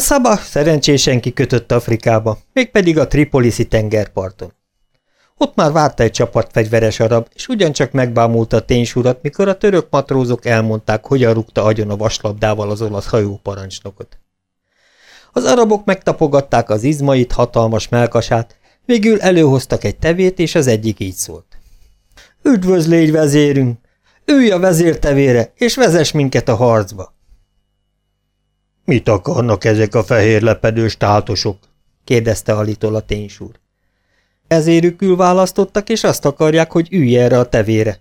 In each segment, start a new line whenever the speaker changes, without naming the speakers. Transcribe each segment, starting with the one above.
szabah szerencsésen kikötött Afrikába, mégpedig a Tripoliszi tengerparton. Ott már várta egy csapat fegyveres arab, és ugyancsak megbámulta a ténysurat, mikor a török matrózok elmondták, hogyan rúgta agyon a vaslabdával az olasz hajóparancsnokot. Az arabok megtapogatták az izmait, hatalmas melkasát, végül előhoztak egy tevét, és az egyik így szólt. Üdvözlégy, vezérünk! Ülj a vezértevére, és vezess minket a harcba!
Mit akarnak ezek a fehér lepedős táltosok? kérdezte Alitól a ténysúr.
Ezérükül választottak, és azt akarják, hogy ülj erre a tevére.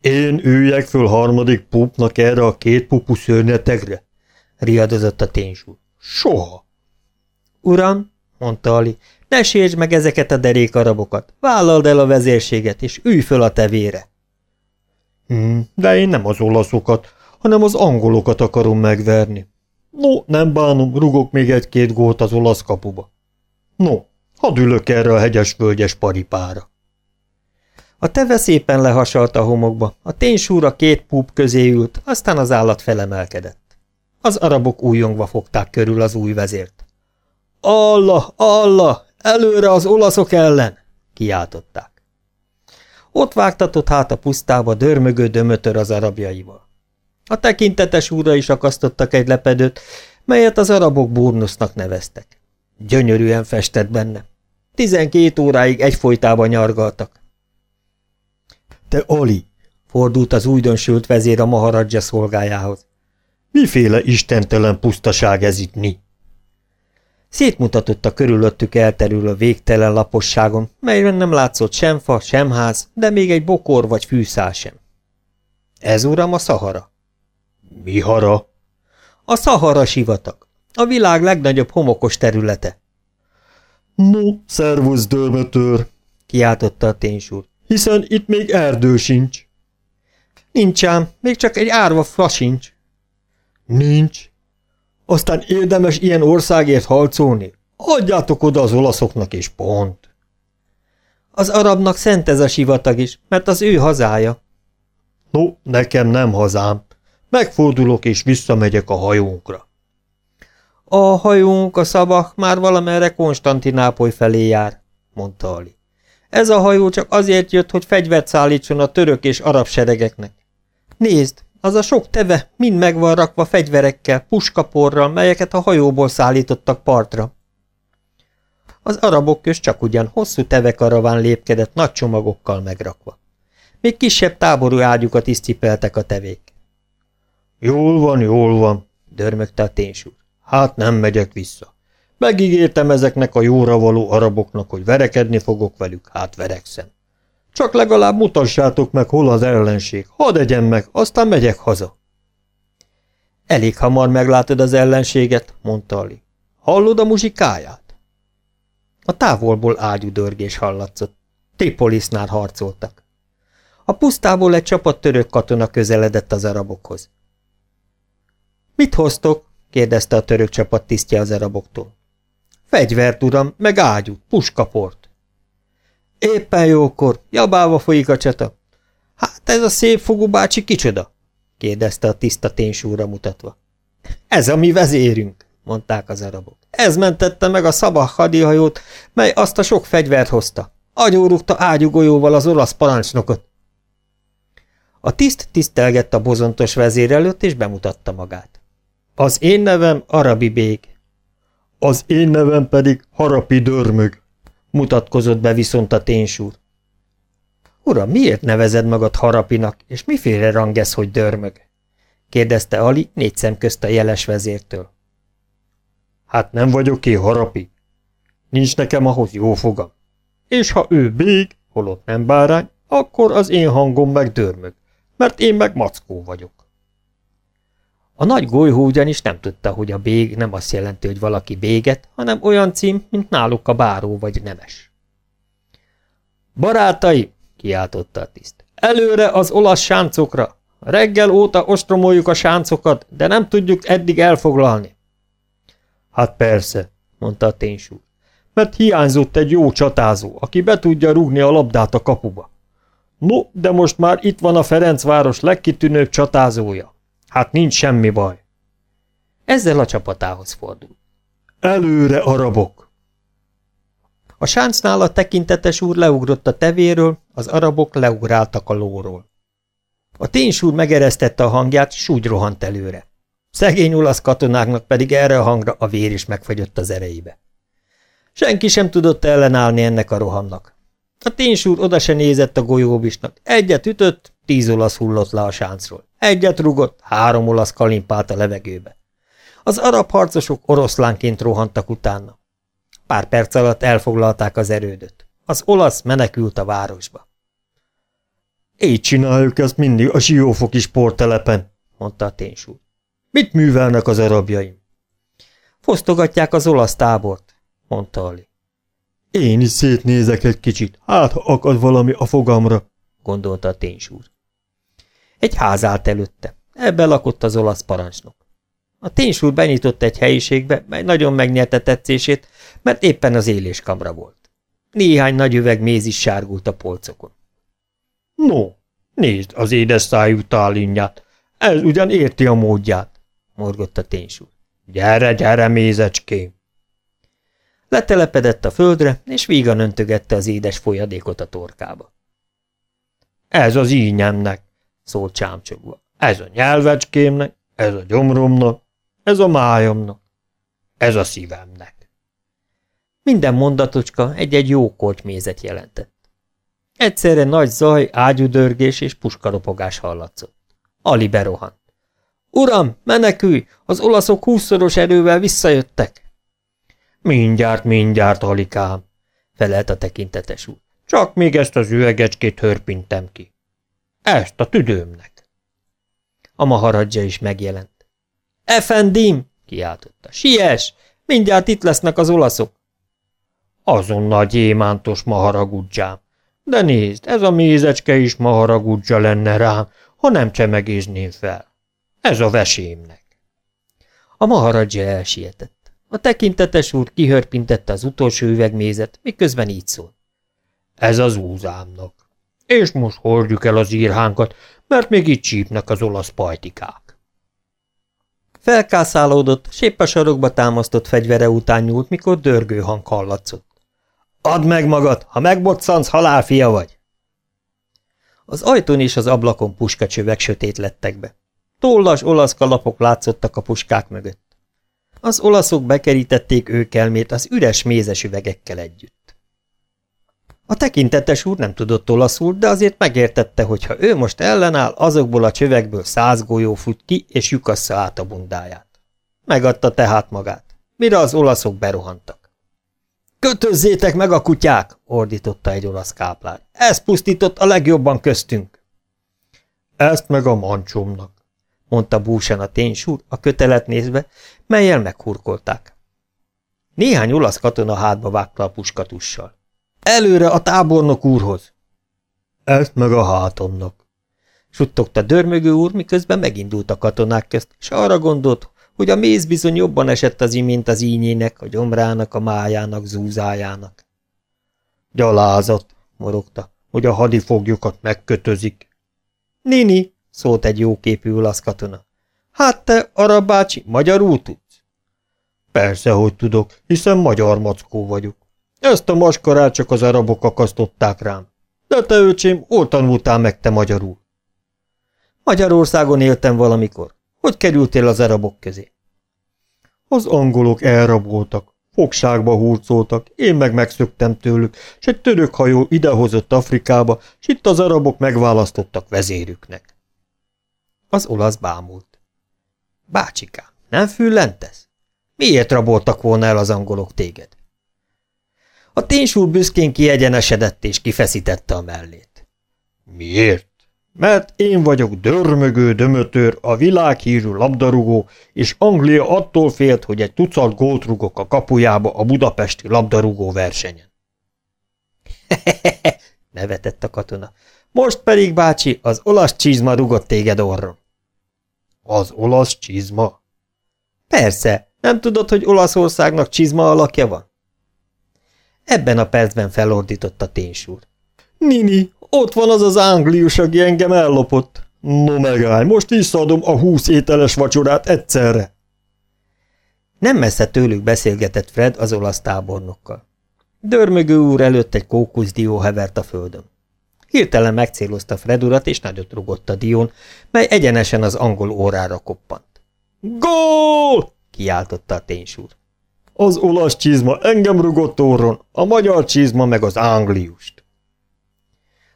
Én üljek föl harmadik pupnak erre a két pupu szörnyetegre? riadozott a ténysúr. Soha!
Uram, mondta Ali, ne sértsd meg ezeket a derékarabokat, vállald el a vezérséget, és ülj föl a tevére.
Hmm, de én nem az olaszokat, hanem az angolokat akarom megverni. No, nem bánom, rugok még egy-két gólt az olasz kapuba. No, hadd ülök erre a hegyes-völgyes paripára.
A teve szépen lehasalt a homokba, a ténysúra két púp közé ült, aztán az állat felemelkedett. Az arabok újongva fogták körül az új vezért. Allah, Allah, előre az olaszok ellen! kiáltották. Ott vágtatott hát a pusztába dörmögő dömötör az arabjaival. A tekintetes úra is akasztottak egy lepedőt, melyet az arabok burnusznak neveztek. Gyönyörűen festett benne. Tizenkét óráig egyfolytában nyargaltak.
Te Ali,
fordult az újdonsült vezér a maharadja szolgájához.
Miféle istentelen pusztaság ez itt mi?
Szétmutatott a körülöttük elterülő végtelen laposságon, melyben nem látszott sem fa, sem ház, de még egy bokor vagy fűszál sem. Ez, uram, a Szahara.
Mi hara?
A Szahara sivatag. A világ legnagyobb homokos területe.
No, szervusz, dörmetőr,
kiáltotta a ténysúr.
Hiszen itt még erdő sincs.
Nincs ám, még csak egy árva fa sincs.
Nincs. Aztán érdemes ilyen országért harcolni? Adjátok oda az olaszoknak, és pont.
Az arabnak szent ez a sivatag is, mert az ő hazája.
No, nekem nem hazám. Megfordulok és visszamegyek a hajónkra.
A hajónk, a szabak már valamerre Konstantinápoly felé jár, mondta Ali. Ez a hajó csak azért jött, hogy fegyvert szállítson a török és arab seregeknek. Nézd, az a sok teve mind meg van rakva fegyverekkel, puskaporral, melyeket a hajóból szállítottak partra. Az arabok köz csak ugyan hosszú tevekaraván lépkedett nagy csomagokkal megrakva. Még kisebb táború ágyukat is cipeltek a tevék.
Jól van, jól van, dörmögte a ténysúr. Hát nem megyek vissza. Megígértem ezeknek a jóra való araboknak, hogy verekedni fogok velük, hát verekszem. Csak legalább mutassátok meg, hol az ellenség. Hadd egyen meg, aztán megyek haza.
Elég hamar meglátod az ellenséget, mondta Ali. Hallod a muzsikáját? A távolból ágyú dörgés hallatszott. Tripolisnál harcoltak. A pusztából egy csapat török katona közeledett az arabokhoz. Mit hoztok? kérdezte a török csapat tisztje az araboktól. Fegyvert, uram, meg ágyút, puskaport. Éppen jókor, jabálva folyik a csata. Hát ez a szép fogú bácsi kicsoda? kérdezte a tiszta ténysúra mutatva. Ez a mi vezérünk, mondták az arabok. Ez mentette meg a szabah hadihajót, mely azt a sok fegyvert hozta. Agyórugta ágyugolyóval az olasz parancsnokot. A tiszt tisztelgett a bozontos vezér előtt, és bemutatta magát. Az én nevem Arabi Bég.
Az én nevem pedig Harapi Dörmög
mutatkozott be viszont a ténysúr. Uram, miért nevezed magad harapinak, és miféle rang ez, hogy dörmög? kérdezte Ali négy szem közt a jeles vezértől.
Hát nem vagyok én harapi. Nincs nekem ahhoz jó fogam. És ha ő bég, holott nem bárány, akkor az én hangom meg dörmög, mert én meg mackó vagyok.
A nagy golyhó ugyanis nem tudta, hogy a bég nem azt jelenti, hogy valaki béget, hanem olyan cím, mint náluk a báró vagy nemes. Barátai, kiáltotta a tiszt, előre az olasz sáncokra! Reggel óta ostromoljuk a sáncokat, de nem tudjuk eddig elfoglalni.
Hát persze, mondta a ténysúr, mert hiányzott egy jó csatázó, aki be tudja rúgni a labdát a kapuba. No, de most már itt van a Ferencváros legkitűnőbb csatázója. Hát nincs semmi baj.
Ezzel a csapatához fordul.
Előre, arabok!
A sáncnál a tekintetes úr leugrott a tevéről, az arabok leugráltak a lóról. A ténsúr megeresztette a hangját, s úgy rohant előre. Szegény olasz katonáknak pedig erre a hangra a vér is megfagyott az erejébe. Senki sem tudott ellenállni ennek a rohamnak. A ténsúr oda se nézett a golyóbisnak. Egyet ütött, tíz olasz hullott le a sáncról. Egyet rugott, három olasz kalimpált a levegőbe. Az arab harcosok oroszlánként rohantak utána. Pár perc alatt elfoglalták az erődöt. Az olasz menekült a városba.
Így csináljuk ezt mindig a siófoki sporttelepen, mondta a ténsúr. Mit művelnek az arabjaim?
Fosztogatják az olasz tábort, mondta Ali.
Én is szétnézek egy kicsit, hát ha akad valami a fogamra, gondolta a ténsúr.
Egy ház állt előtte. Ebben lakott az olasz parancsnok. A ténsúr benyitott egy helyiségbe, mely nagyon megnyerte tetszését, mert éppen az éléskamra volt. Néhány nagy üveg méz is sárgult a polcokon.
No, nézd az édes szájú tálinját, ez ugyan érti a módját, morgott a ténsúr. Gyere, gyere, mézecském!
Letelepedett a földre, és vígan öntögette az édes folyadékot a torkába.
Ez az ínyemnek, szólt csámcsogva. Ez a nyelvecskémnek, ez a gyomromnak, ez a májomnak, ez a szívemnek.
Minden mondatocska egy-egy jó mézet jelentett. Egyszerre nagy zaj, ágyudörgés és puskaropogás hallatszott. Ali berohant. Uram, menekülj! Az olaszok húszszoros erővel visszajöttek!
Mindjárt, mindjárt, Alikám, felelt a tekintetes úr. Csak még ezt az üvegecskét hörpintem ki. Ezt a tüdőmnek.
A maharadja is megjelent. Efendim! kiáltotta. Siess! Mindjárt itt lesznek az olaszok.
Azonnal gyémántos maharagudzsám. De nézd, ez a mézecske is maharagudzsa lenne rám, ha nem csemegézném fel. Ez a vesémnek.
A maharadja elsietett. A tekintetes úr kihörpintette az utolsó üvegmézet, miközben így szól.
Ez az úzámnak. És most hordjuk el az írhánkat, mert még itt csípnek az olasz pajtikák.
Felkászálódott, sépp a sarokba támasztott fegyvere után nyúlt, mikor dörgő hang hallatszott. Add meg magad, ha megboccansz, halálfia vagy! Az ajtón és az ablakon puskacsövek sötét lettek be. Tollas olasz kalapok látszottak a puskák mögött. Az olaszok bekerítették őkelmét az üres mézes üvegekkel együtt. A tekintetes úr nem tudott olaszul, de azért megértette, hogy ha ő most ellenáll, azokból a csövekből száz golyó fut ki, és lyukassza át a bundáját. Megadta tehát magát, mire az olaszok berohantak. Kötözzétek meg a kutyák! ordította egy olasz káplár. Ez pusztított a legjobban köztünk.
Ezt meg a mancsomnak,
mondta búsan a ténysúr, a kötelet nézve, melyel meghurkolták. Néhány olasz katona hátba vágta a puskatussal. Előre a tábornok úrhoz!
Ezt meg a hátomnak.
Suttogta dörmögő úr, miközben megindult a katonák közt, és arra gondolt, hogy a méz bizony jobban esett az imént az ínyének, a gyomrának, a májának, zúzájának.
Gyalázat, morogta, hogy a hadifoglyokat megkötözik.
Nini, szólt egy jóképű olasz katona. Hát te, arab bácsi, magyarul tudsz?
Persze, hogy tudok, hiszen magyar mackó vagyok. Ezt a maskarát csak az arabok akasztották rám. De te, öcsém, hol tanultál meg te magyarul?
Magyarországon éltem valamikor. Hogy kerültél az arabok közé?
Az angolok elraboltak, fogságba hurcoltak, én meg megszöktem tőlük, s egy török hajó idehozott Afrikába, s itt az arabok megválasztottak vezérüknek.
Az olasz bámult. Bácsikám, nem füllentesz? Miért raboltak volna el az angolok téged? A ténysúl büszkén kiegyenesedett és kifeszítette a mellét.
Miért? Mert én vagyok dörmögő dömötör, a világhírű labdarúgó, és Anglia attól félt, hogy egy tucat gólt rugok a kapujába a budapesti labdarúgó versenyen.
nevetett a katona. Most pedig, bácsi, az olasz csizma rugott téged orron.
Az olasz csizma?
Persze, nem tudod, hogy Olaszországnak csizma alakja van? Ebben a percben felordított a ténysúr.
Nini, ott van az az anglius, aki engem ellopott. No megállj, most visszaadom a húsz ételes vacsorát egyszerre.
Nem messze tőlük beszélgetett Fred az olasz tábornokkal. Dörmögő úr előtt egy kókuszdió hevert a földön. Hirtelen megcélozta Fred urat, és nagyot rugott a dión, mely egyenesen az angol órára koppant. Gól! kiáltotta a ténysúr. Az olasz csizma engem rugott orron, a magyar csizma meg az angliust.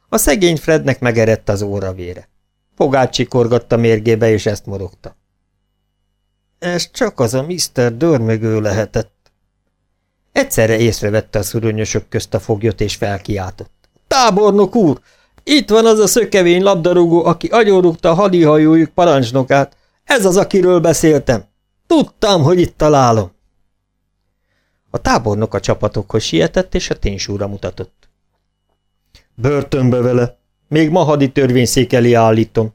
A szegény Frednek megerett az óra vére. Fogát csikorgatta mérgébe, és ezt morogta. Ez csak az a Mr. Dörmögő lehetett. Egyszerre észrevette a szuronyosok közt a foglyot, és felkiáltott. Tábornok úr! Itt van az a szökevény labdarúgó, aki agyonrúgta a hadihajójuk parancsnokát. Ez az, akiről beszéltem. Tudtam, hogy itt találom. A tábornok a csapatokhoz sietett, és a ténysúra mutatott. Börtönbe vele. Még ma hadi törvényszék elé állítom.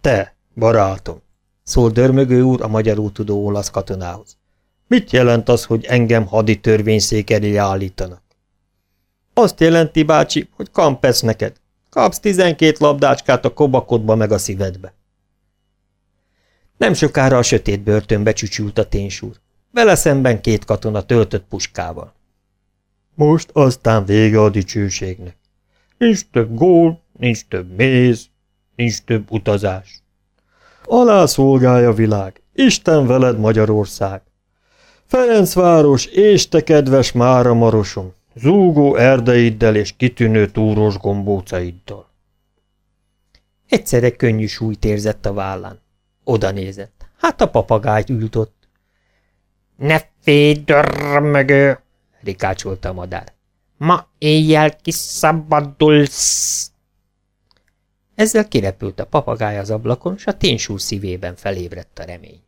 Te, barátom, szól dörmögő úr a magyarul tudó olasz katonához. Mit jelent az, hogy engem hadi törvényszék elé állítanak? Azt jelenti, bácsi, hogy kampesz neked. Kapsz tizenkét labdácskát a kobakodba meg a szívedbe. Nem sokára a sötét börtönbe csücsült a ténysúr. Vele szemben két katona töltött puskával. Most aztán vége a dicsőségnek. Nincs több gól, nincs több méz, nincs több utazás. Alá szolgálja világ, Isten veled Magyarország. Ferencváros, és te kedves Mára Marosom, zúgó erdeiddel és kitűnő túros gombócaiddal. Egyszerre könnyű súlyt érzett a vállán. Oda nézett. Hát a papagájt ült ott. Ne félj, dörmögő! rikácsolta a madár. Ma éjjel kiszabadulsz! Ezzel kirepült a papagáj az ablakon, s a ténysúr szívében felébredt a remény.